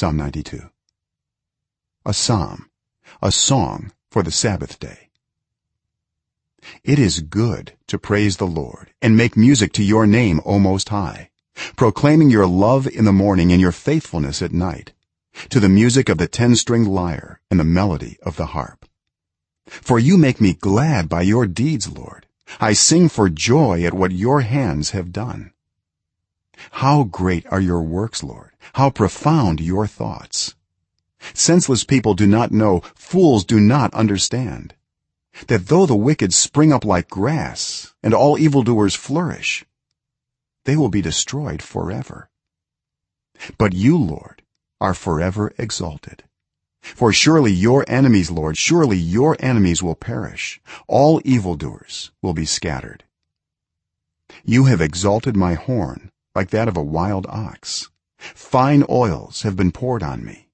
psalm 92 a psalm a song for the sabbath day. It is good to praise the lord and make music to your name o most high proclaiming your love in the morning and your faithfulness at night to the music of the 10-stringed lyre and the melody of the harp. For you make me glad by your deeds lord. I sing for joy at what your hands have done how great are your works lord. How profound your thoughts. Senseless people do not know. Fools do not understand. That though the wicked spring up like grass and all evildoers flourish they will be destroyed forever. But you lord are forever exalted. For surely your enemies lord surely your enemies will perish. All evildoers will be scattered. You have exalted my horn like that of a wild ox. Fine oils have been poured on me.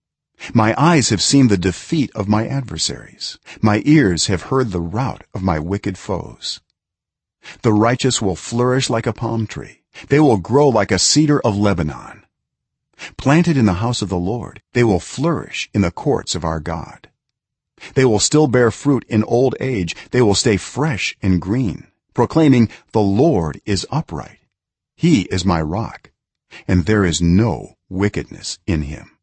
My eyes have seen the defeat of my adversaries. My ears have heard the rout of my wicked foes. The righteous will flourish like a palm tree. They will grow like a cedar of lebanon. Planted in the house of the lord they will flourish in the courts of our god. They will still bear fruit in old age. They will stay fresh and green proclaiming the lord is upright he is my rock and there is no wickedness in him